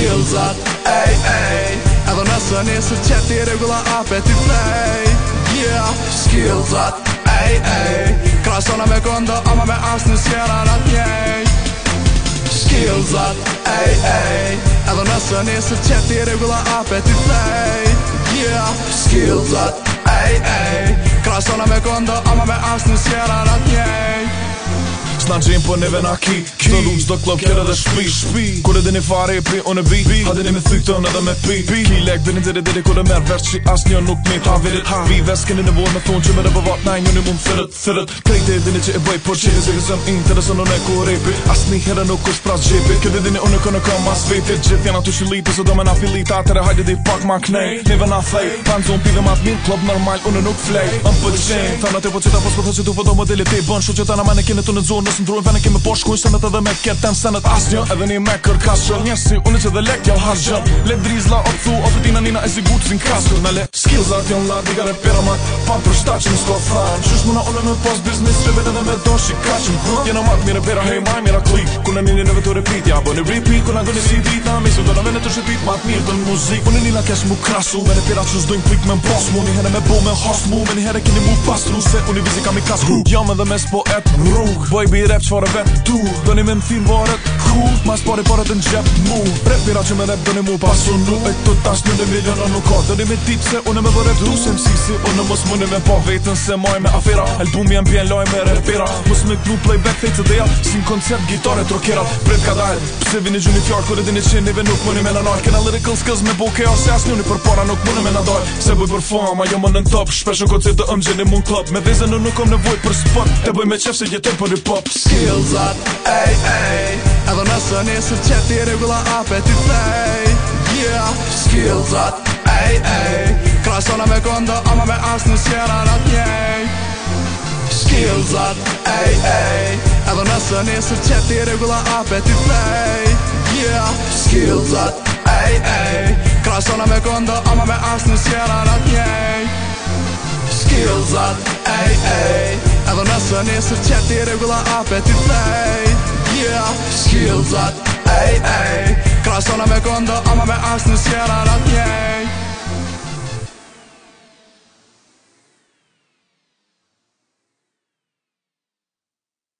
cilëzat Ej, ej Edhe nëse nisë të qeti regula apë e ti flej Yeah, skillzat, ej, ej Krasona me kondo, ama me asë në sjera në të njej Skillzat, ej, ej Edhe nëse nisë e ti Yeah, skillzat, ej, ej Krasona me kondo, ama me asë në sjera na gjim për po neve na ki Qdo lukë qdo klop kjera dhe shpi Kur edhe një fare e pi unë e bi Hadin e me thykton edhe me pi Ki lek dhe një dhere dhere kur e merë vërë që as një nuk mi Ha virit ha Vi ves keni në vojt me thonë që me rëbë vat Na i një një mund thërët thërët Krejte e dhine që e bëj për që Se kësë në interesën unë e ku repi As një herë nuk është pras gjepi Këtë dhine unë e kënë kam as viti Gjith janë atu shilite se do me na filita Tere hajde di pak ma knej Neve na thej Pan zon pive ma thmin Klop normal unë nuk flej Më pëtë qenj Tha po po në të pocita pos në truen fene kemi po shkuin senet edhe me kertem senet As një edhe një me kërkas shër si unë që dhe lek jau has gjëm Le drizla o cu o të tina nina e zi gucin kasku Në le skills art jon lart digare pirama Pa për shta që nësko thaj Qysh muna ole me post Business që vete dhe me do shi kashim huh? Jena mat mire pera hej maj mira klik Ku në njën e vetu repeat ja bo një repeat Ku gëni si dit na misu do në vene të shetit mat mirë dhe në muzik Unë nila kesh mu krasu me pira që zdojnë klik me mbos mu me bo me host mu me një kini mu pastru Se unë i vizi kam i Jam edhe mes poet rrug Boj rap qëfar e ben Tu, do një me më thimë varet Ku, ma spari parë të në gjep mu Rap mira që me rap do mu pasu nu E këto tash një dhe milion o nuk ka Do me tip se unë me dhe rap du Se mësi si unë mos më me pa vetën se maj me afira Albumi e mbjen laj me repira Mos me klu playback fejtë të deja Si në koncept gitarë e trokira Prep ka dajt, pëse vini gjun i fjarë Kërë dini qeni nuk më me në nalë Kena lirikën skëz me boke a se as një për para nuk më me në dalë Se bëj për fama, jo më në top Shpesh në koncert të ëmgjeni mund club Me vizën në nuk om nevoj për spot Te bëj me qef se gjetër për i pop skillsat Ej, ej Edhe nëse nesër qëti regula apë e ty flej Yeah, skillsat Ej, ej Krasona me kondo, ama me asë në sjera rat njej Skillsat Ej, ej Edhe nëse nesër qëti regula apë e ty flej Yeah, skillsat Ej, ej Krasona me kondo, ama me asë në sjera rat njej Së nesër qëti regula apetit play Yeah, skills at, ey, ey Krasona me kondo, ama me asë në sjera rat